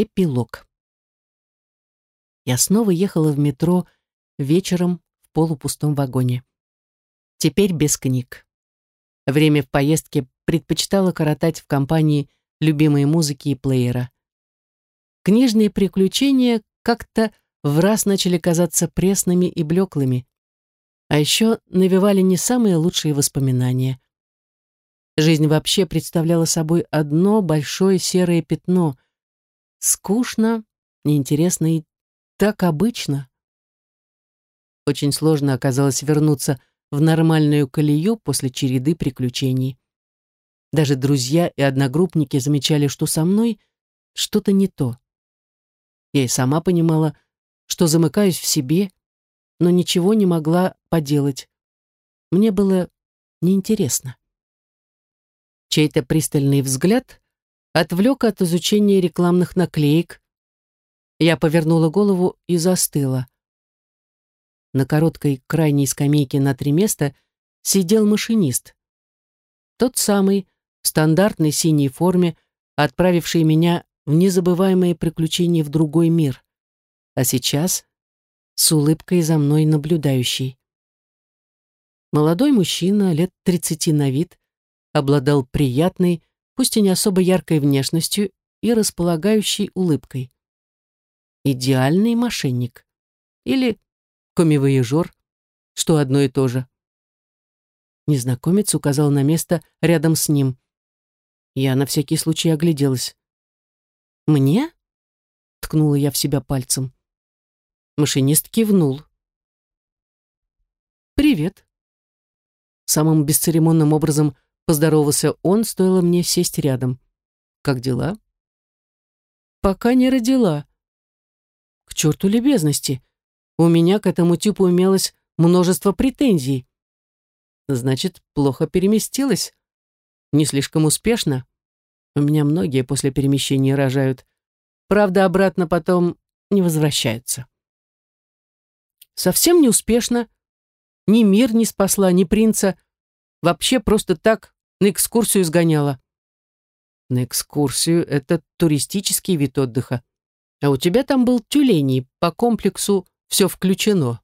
Эпилог. Я снова ехала в метро вечером в полупустом вагоне. Теперь без книг. Время в поездке предпочитала коротать в компании любимой музыки и плеера. Книжные приключения как-то в раз начали казаться пресными и блеклыми, а еще навевали не самые лучшие воспоминания. Жизнь вообще представляла собой одно большое серое пятно. Скучно, неинтересно и так обычно. Очень сложно оказалось вернуться в нормальную колею после череды приключений. Даже друзья и одногруппники замечали, что со мной что-то не то. Я и сама понимала, что замыкаюсь в себе, но ничего не могла поделать. Мне было неинтересно. Чей-то пристальный взгляд отвлек от изучения рекламных наклеек. Я повернула голову и застыла. На короткой крайней скамейке на три места сидел машинист. Тот самый, в стандартной синей форме, отправивший меня в незабываемые приключения в другой мир. А сейчас с улыбкой за мной наблюдающий. Молодой мужчина, лет тридцати на вид, обладал приятной, пусть и не особо яркой внешностью и располагающей улыбкой. Идеальный мошенник. Или комивояжер, что одно и то же. Незнакомец указал на место рядом с ним. Я на всякий случай огляделась. «Мне?» — ткнула я в себя пальцем. Машинист кивнул. «Привет». Самым бесцеремонным образом поздоровался он, стоило мне сесть рядом. «Как дела?» «Пока не родила». «К черту любезности. У меня к этому типу имелось множество претензий. Значит, плохо переместилась? Не слишком успешно? У меня многие после перемещения рожают. Правда, обратно потом не возвращаются. Совсем не успешно. Ни мир не спасла, ни принца. Вообще просто так на экскурсию сгоняла. На экскурсию — это туристический вид отдыха. А у тебя там был тюленей по комплексу все включено.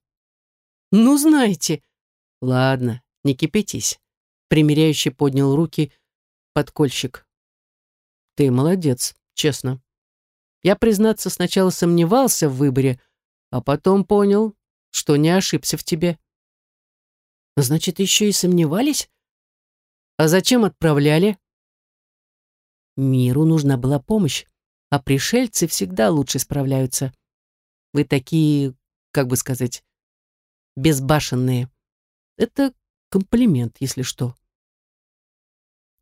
Ну, знаете. Ладно, не кипятись. Примеряющий поднял руки подкольщик. Ты молодец, честно. Я, признаться, сначала сомневался в выборе, а потом понял, что не ошибся в тебе. Значит, еще и сомневались? А зачем отправляли? Миру нужна была помощь, а пришельцы всегда лучше справляются. Вы такие как бы сказать, безбашенные. Это комплимент, если что.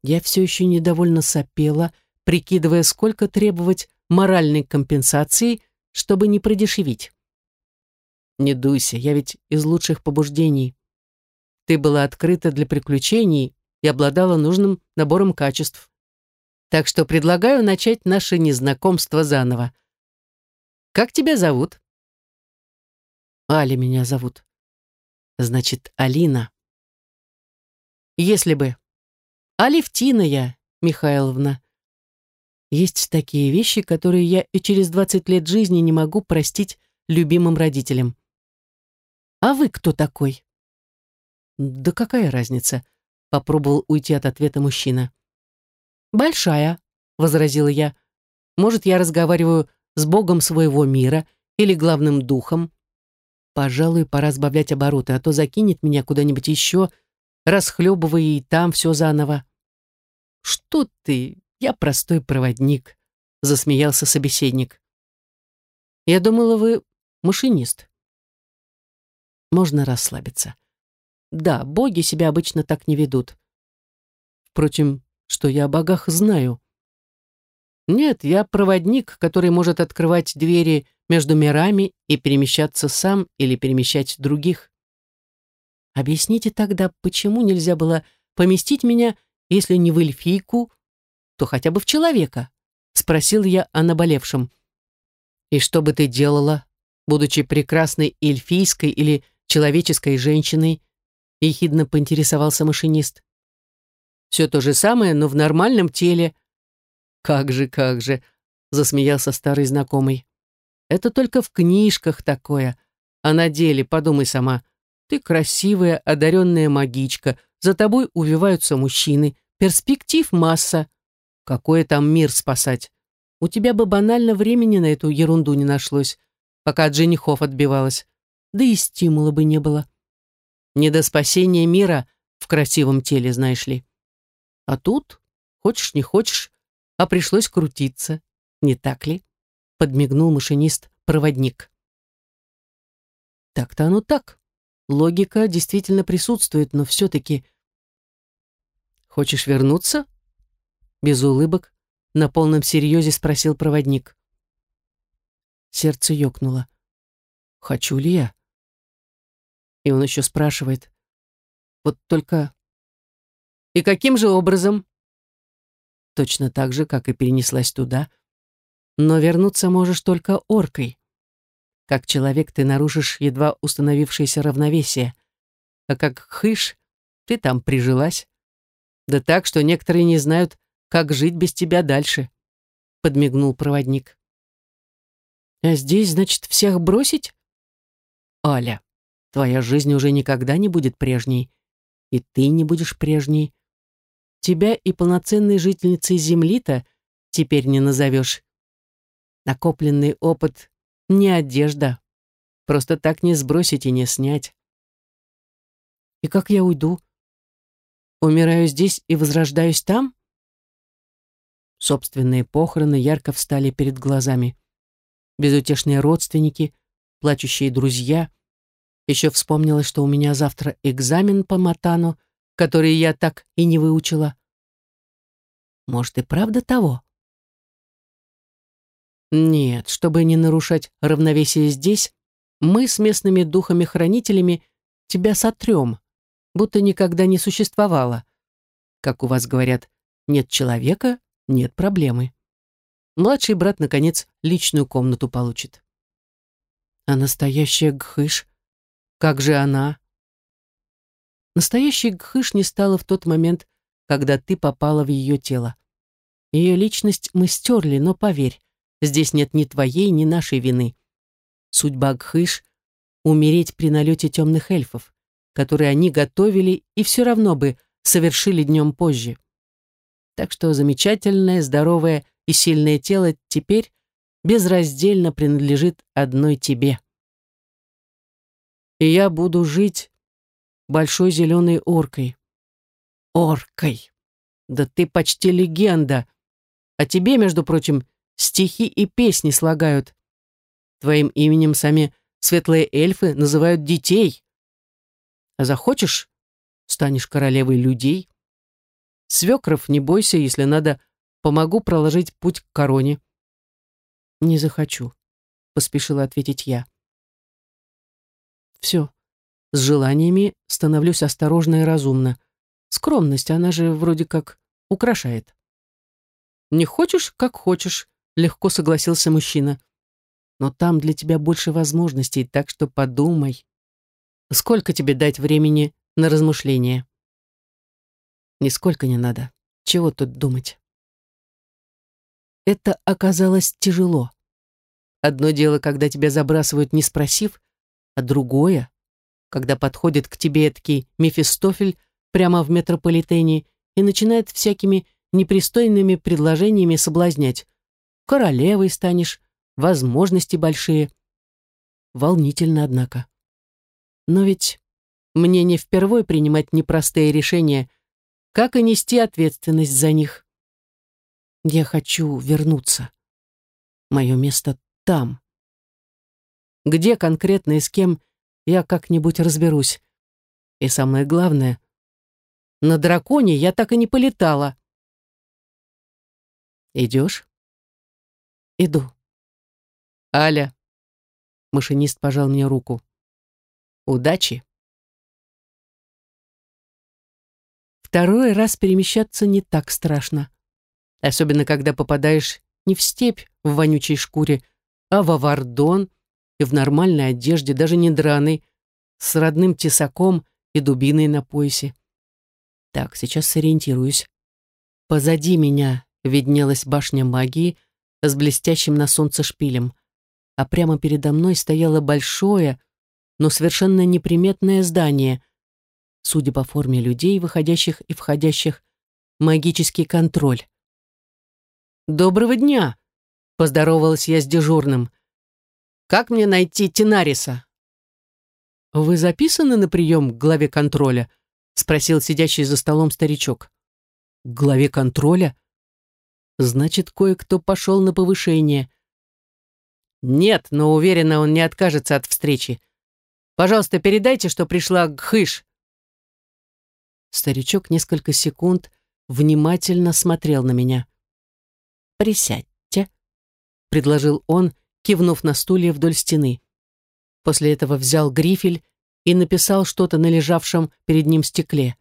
Я все еще недовольно сопела, прикидывая, сколько требовать моральной компенсации, чтобы не продешевить. Не дуйся, я ведь из лучших побуждений. Ты была открыта для приключений и обладала нужным набором качеств. Так что предлагаю начать наше незнакомство заново. Как тебя зовут? Али меня зовут. Значит, Алина. Если бы. Алевтина я, Михайловна. Есть такие вещи, которые я и через 20 лет жизни не могу простить любимым родителям. А вы кто такой? Да какая разница? Попробовал уйти от ответа мужчина. Большая, возразила я. Может, я разговариваю с богом своего мира или главным духом, Пожалуй, пора сбавлять обороты, а то закинет меня куда-нибудь еще, расхлебывая и там все заново. «Что ты? Я простой проводник», — засмеялся собеседник. «Я думала, вы машинист». Можно расслабиться. Да, боги себя обычно так не ведут. Впрочем, что я о богах знаю. Нет, я проводник, который может открывать двери между мирами и перемещаться сам или перемещать других. Объясните тогда, почему нельзя было поместить меня, если не в эльфийку, то хотя бы в человека? Спросил я о наболевшем. И что бы ты делала, будучи прекрасной эльфийской или человеческой женщиной? Ехидно поинтересовался машинист. Все то же самое, но в нормальном теле. Как же, как же. засмеялся старый знакомый. Это только в книжках такое, а на деле, подумай сама, ты красивая, одаренная магичка, за тобой увиваются мужчины, перспектив масса. Какой там мир спасать? У тебя бы банально времени на эту ерунду не нашлось, пока от женихов отбивалась. Да и стимула бы не было. Не до спасения мира в красивом теле, знаешь ли. А тут, хочешь не хочешь, а пришлось крутиться, не так ли? Подмигнул машинист-проводник. Так-то оно так. Логика действительно присутствует, но все-таки... Хочешь вернуться? Без улыбок, на полном серьезе спросил проводник. Сердце ёкнуло. Хочу ли я? И он еще спрашивает. Вот только... И каким же образом? Точно так же, как и перенеслась туда. Но вернуться можешь только оркой. Как человек ты нарушишь едва установившееся равновесие. А как хыш, ты там прижилась. Да так, что некоторые не знают, как жить без тебя дальше», — подмигнул проводник. «А здесь, значит, всех бросить?» «Аля, твоя жизнь уже никогда не будет прежней, и ты не будешь прежней. Тебя и полноценной жительницей Земли-то теперь не назовешь. Накопленный опыт — не одежда. Просто так не сбросить и не снять. И как я уйду? Умираю здесь и возрождаюсь там?» Собственные похороны ярко встали перед глазами. Безутешные родственники, плачущие друзья. Еще вспомнилось, что у меня завтра экзамен по матану, который я так и не выучила. Может, и правда того? Нет, чтобы не нарушать равновесие здесь, мы с местными духами-хранителями тебя сотрем, будто никогда не существовало. Как у вас говорят, нет человека, нет проблемы. Младший брат, наконец, личную комнату получит. А настоящая Гхыш? Как же она? Настоящей Гхыш не стала в тот момент, когда ты попала в ее тело. Ее личность мы стерли, но поверь, здесь нет ни твоей, ни нашей вины. Судьба Гхыш — умереть при налете темных эльфов, которые они готовили и все равно бы совершили днем позже. Так что замечательное, здоровое и сильное тело теперь безраздельно принадлежит одной тебе. И я буду жить большой зеленой оркой. Оркой! Да ты почти легенда. А тебе, между прочим, стихи и песни слагают. Твоим именем сами светлые эльфы называют детей. А захочешь, станешь королевой людей. Свекров, не бойся, если надо, помогу проложить путь к короне. Не захочу, поспешила ответить я. Все, с желаниями становлюсь осторожно и разумно. Скромность, она же вроде как украшает. Не хочешь, как хочешь, легко согласился мужчина. Но там для тебя больше возможностей, так что подумай. Сколько тебе дать времени на размышления? Нисколько не надо. Чего тут думать? Это оказалось тяжело. Одно дело, когда тебя забрасывают, не спросив, а другое, когда подходит к тебе эдакий Мефистофель прямо в метрополитене и начинает всякими непристойными предложениями соблазнять. Королевой станешь, возможности большие. Волнительно, однако. Но ведь мне не впервой принимать непростые решения — как и нести ответственность за них. Я хочу вернуться. Мое место там. Где конкретно и с кем, я как-нибудь разберусь. И самое главное, на драконе я так и не полетала. Идешь? Иду. Аля. Машинист пожал мне руку. Удачи. Второй раз перемещаться не так страшно. Особенно, когда попадаешь не в степь в вонючей шкуре, а в авардон и в нормальной одежде, даже не драной, с родным тесаком и дубиной на поясе. Так, сейчас сориентируюсь. Позади меня виднелась башня магии, с блестящим на солнце шпилем, а прямо передо мной стояло большое, но совершенно неприметное здание, судя по форме людей, выходящих и входящих, магический контроль. «Доброго дня!» — поздоровалась я с дежурным. «Как мне найти Тинариса?» «Вы записаны на прием к главе контроля?» — спросил сидящий за столом старичок. «К главе контроля?» «Значит, кое-кто пошел на повышение». «Нет, но уверена, он не откажется от встречи. Пожалуйста, передайте, что пришла Гхыш». Старичок несколько секунд внимательно смотрел на меня. «Присядьте», — предложил он, кивнув на стулья вдоль стены. После этого взял грифель и написал что-то на лежавшем перед ним стекле.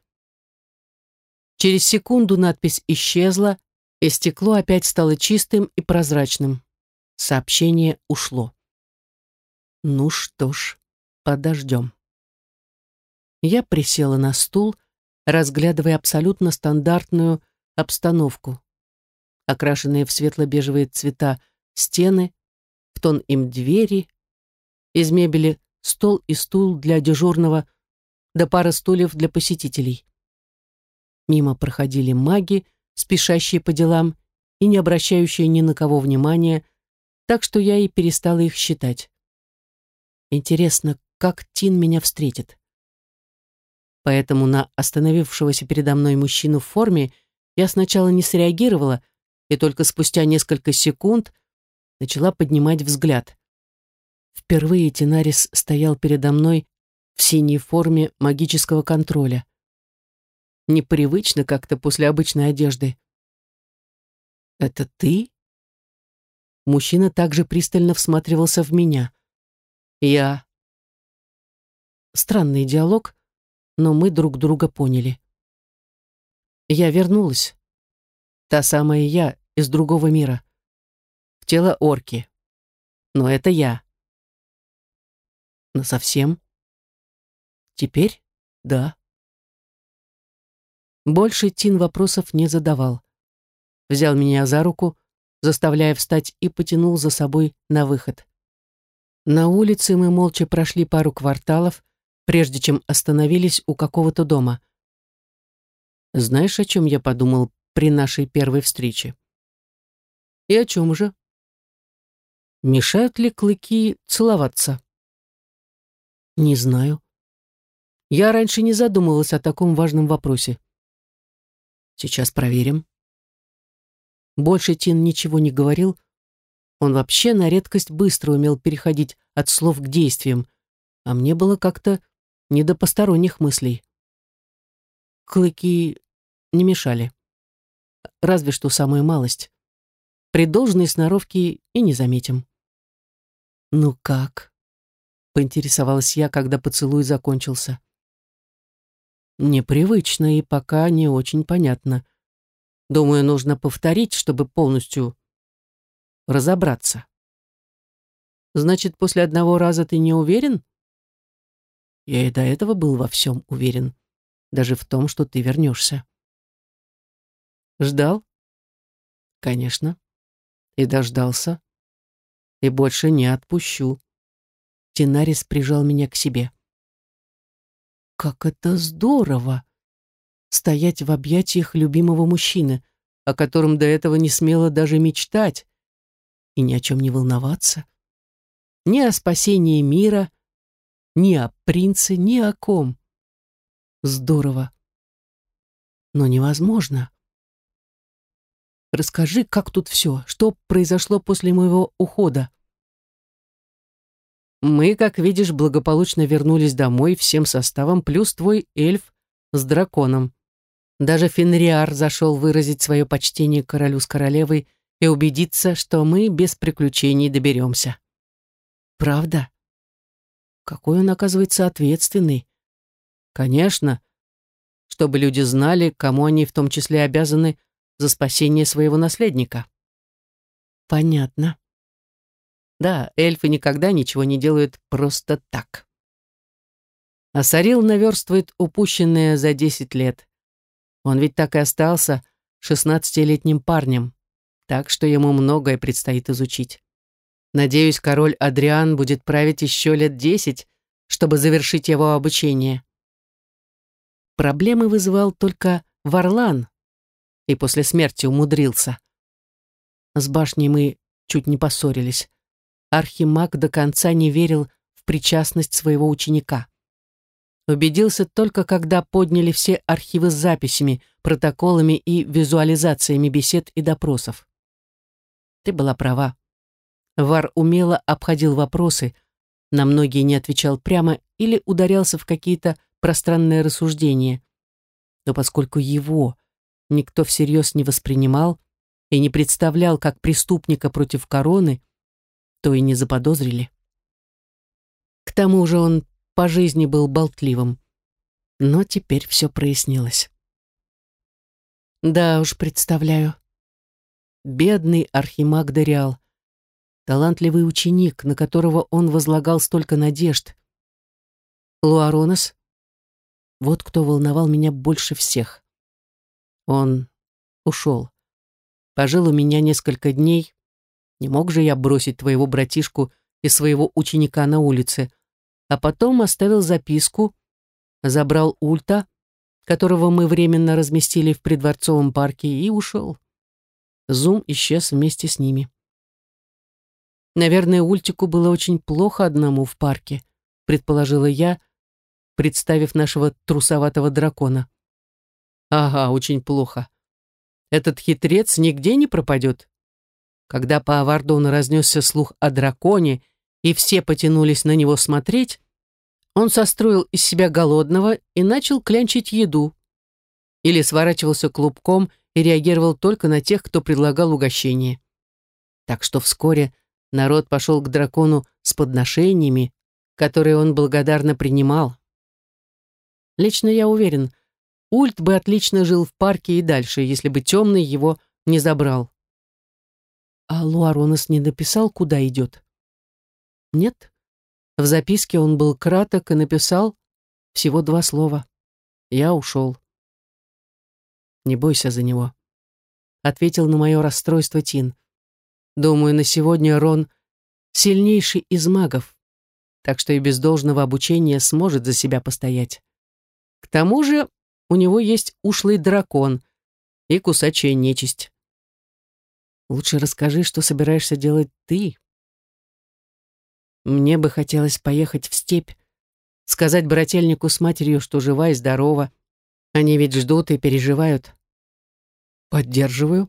Через секунду надпись исчезла, и стекло опять стало чистым и прозрачным. Сообщение ушло. Ну что ж, подождем. Я присела на стул, разглядывая абсолютно стандартную обстановку. Окрашенные в светло-бежевые цвета стены, тон им двери, из мебели стол и стул для дежурного, да пара стульев для посетителей. Мимо проходили маги, спешащие по делам и не обращающие ни на кого внимания, так что я и перестала их считать. Интересно, как Тин меня встретит? Поэтому на остановившегося передо мной мужчину в форме я сначала не среагировала и только спустя несколько секунд начала поднимать взгляд. Впервые Тинарис стоял передо мной в синей форме магического контроля. Непривычно как-то после обычной одежды. «Это ты?» Мужчина также пристально всматривался в меня. «Я...» Странный диалог, но мы друг друга поняли. Я вернулась. Та самая я из другого мира. Тело орки. Но это я. Но совсем? Теперь? Да. Больше Тин вопросов не задавал. Взял меня за руку, заставляя встать, и потянул за собой на выход. На улице мы молча прошли пару кварталов, прежде чем остановились у какого-то дома. Знаешь, о чем я подумал при нашей первой встрече? И о чем же? Мешают ли клыки целоваться? Не знаю. Я раньше не задумывалась о таком важном вопросе. Сейчас проверим. Больше Тин ничего не говорил. Он вообще на редкость быстро умел переходить от слов к действиям, а мне было как-то не до посторонних мыслей. Клыки не мешали. Разве что самую малость. При должной сноровке и не заметим. «Ну как?» — поинтересовалась я, когда поцелуй закончился. Непривычно и пока не очень понятно. Думаю, нужно повторить, чтобы полностью разобраться. Значит, после одного раза ты не уверен? Я и до этого был во всем уверен, даже в том, что ты вернешься. Ждал? Конечно. И дождался. И больше не отпущу. Тинарис прижал меня к себе. Как это здорово! Стоять в объятиях любимого мужчины, о котором до этого не смела даже мечтать, и ни о чем не волноваться. Ни о спасении мира, ни о принце, ни о ком. Здорово. Но невозможно. Расскажи, как тут все, что произошло после моего ухода. Мы, как видишь, благополучно вернулись домой всем составом, плюс твой эльф с драконом. Даже Фенриар зашел выразить свое почтение королю с королевой и убедиться, что мы без приключений доберемся. Правда? Какой он, оказывается, ответственный. Конечно, чтобы люди знали, кому они в том числе обязаны за спасение своего наследника. Понятно. Да, эльфы никогда ничего не делают просто так. А Сарил наверстывает упущенное за десять лет. Он ведь так и остался шестнадцатилетним парнем. так что ему многое предстоит изучить. Надеюсь, король Адриан будет править еще лет десять, чтобы завершить его обучение. Проблемы вызывал только Варлан, и после смерти умудрился. С башней мы чуть не поссорились. Архимаг до конца не верил в причастность своего ученика. Убедился только, когда подняли все архивы с записями, протоколами и визуализациями бесед и допросов. Ты была права. Вар умело обходил вопросы, на многие не отвечал прямо или ударялся в какие-то пространные рассуждения. Но поскольку его никто всерьез не воспринимал и не представлял как преступника против короны, то и не заподозрили. К тому же он по жизни был болтливым. Но теперь все прояснилось. Да уж, представляю. Бедный архимаг Дориал. Талантливый ученик, на которого он возлагал столько надежд. Луаронос. Вот кто волновал меня больше всех. Он ушел. Пожил у меня несколько дней. Не мог же я бросить твоего братишку и своего ученика на улице, а потом оставил записку, забрал Ульта, которого мы временно разместили в придворцовом парке, и ушел. Зум исчез вместе с ними. Наверное, Ультику было очень плохо одному в парке, предположила я, представив нашего трусоватого дракона. Ага, очень плохо. Этот хитрец нигде не пропадет. Когда по Авардону разнесся слух о драконе, и все потянулись на него смотреть, он состроил из себя голодного и начал клянчить еду. Или сворачивался клубком и реагировал только на тех, кто предлагал угощение. Так что вскоре народ пошел к дракону с подношениями, которые он благодарно принимал. Лично я уверен, Ульт бы отлично жил в парке и дальше, если бы темный его не забрал. А Луаронос не написал, куда идет? Нет. В записке он был краток и написал всего два слова. Я ушел. Не бойся за него. Ответил на мое расстройство Тин. Думаю, на сегодня Рон сильнейший из магов, так что и без должного обучения сможет за себя постоять. К тому же у него есть ушлый дракон и кусачая нечисть. Лучше расскажи, что собираешься делать ты. Мне бы хотелось поехать в степь, сказать брательнику с матерью, что жива и здорова. Они ведь ждут и переживают. Поддерживаю.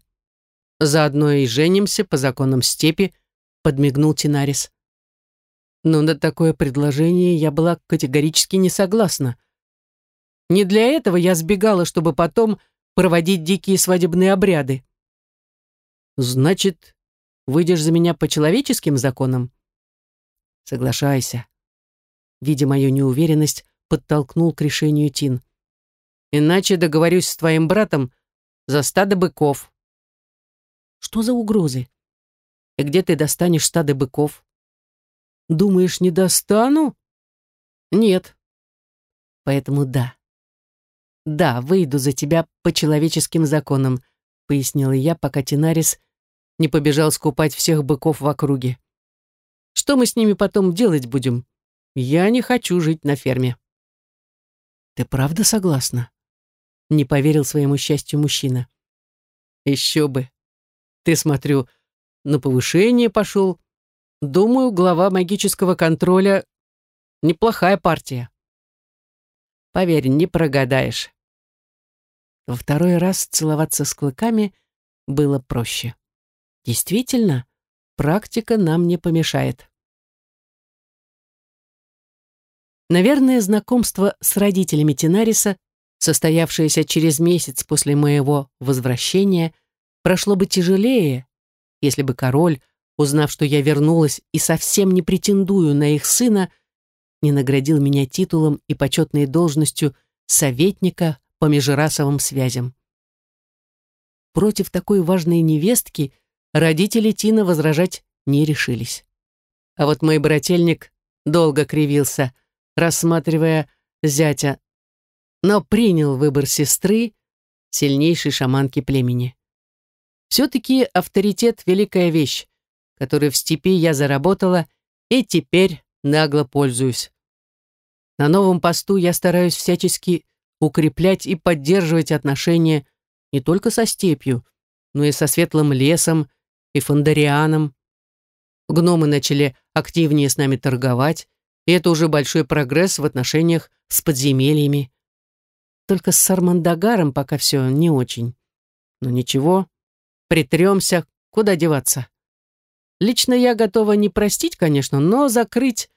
Заодно и женимся по законам степи, подмигнул Тинарис. Но на такое предложение я была категорически не согласна. Не для этого я сбегала, чтобы потом проводить дикие свадебные обряды. Значит, выйдешь за меня по человеческим законам? Соглашайся. Видя мою неуверенность, подтолкнул к решению Тин. Иначе договорюсь с твоим братом за стадо быков. Что за угрозы? И где ты достанешь стадо быков? Думаешь, не достану? Нет. Поэтому да. «Да, выйду за тебя по человеческим законам», — пояснила я, пока Тинарис не побежал скупать всех быков в округе. «Что мы с ними потом делать будем? Я не хочу жить на ферме». «Ты правда согласна?» — не поверил своему счастью мужчина. «Еще бы. Ты, смотрю, на повышение пошел. Думаю, глава магического контроля — неплохая партия». Поверь, не прогадаешь. Во второй раз целоваться с клыками было проще. Действительно, практика нам не помешает. Наверное, знакомство с родителями Тинариса, состоявшееся через месяц после моего возвращения, прошло бы тяжелее, если бы король, узнав, что я вернулась и совсем не претендую на их сына, не наградил меня титулом и почетной должностью советника по межрасовым связям. Против такой важной невестки родители Тина возражать не решились. А вот мой брательник долго кривился, рассматривая зятя, но принял выбор сестры, сильнейшей шаманки племени. Все-таки авторитет — великая вещь, которую в степи я заработала и теперь нагло пользуюсь. На новом посту я стараюсь всячески укреплять и поддерживать отношения не только со степью, но и со светлым лесом и фондарианом. Гномы начали активнее с нами торговать, и это уже большой прогресс в отношениях с подземельями. Только с Сармандагаром пока все не очень. Но ничего, притремся, куда деваться. Лично я готова не простить, конечно, но закрыть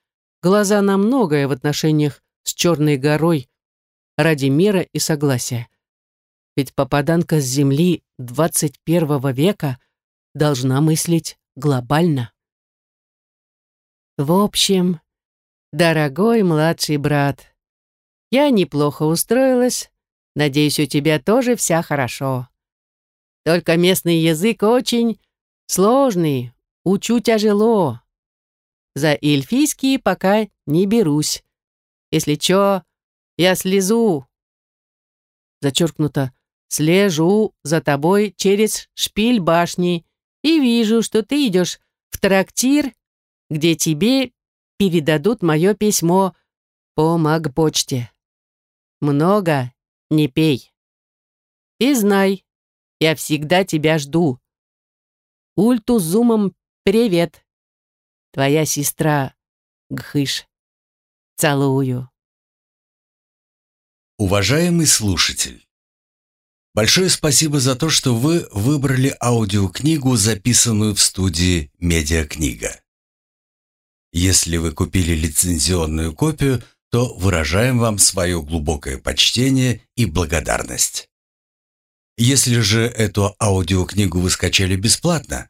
глаза на многое в отношениях с Черной горой ради мира и согласия. Ведь попаданка с Земли 21 века должна мыслить глобально. В общем, дорогой младший брат, я неплохо устроилась, надеюсь, у тебя тоже вся хорошо. Только местный язык очень сложный, учу тяжело. За эльфийские пока не берусь. Если чё, я слезу. Зачеркнуто «слежу за тобой через шпиль башни и вижу, что ты идешь в трактир, где тебе передадут мое письмо по магпочте. Много не пей. И знай, я всегда тебя жду. Ульту зумом привет. Твоя сестра Гхыш. Целую. Уважаемый слушатель, большое спасибо за то, что вы выбрали аудиокнигу, записанную в студии «Медиакнига». Если вы купили лицензионную копию, то выражаем вам свое глубокое почтение и благодарность. Если же эту аудиокнигу вы скачали бесплатно,